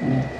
Yeah.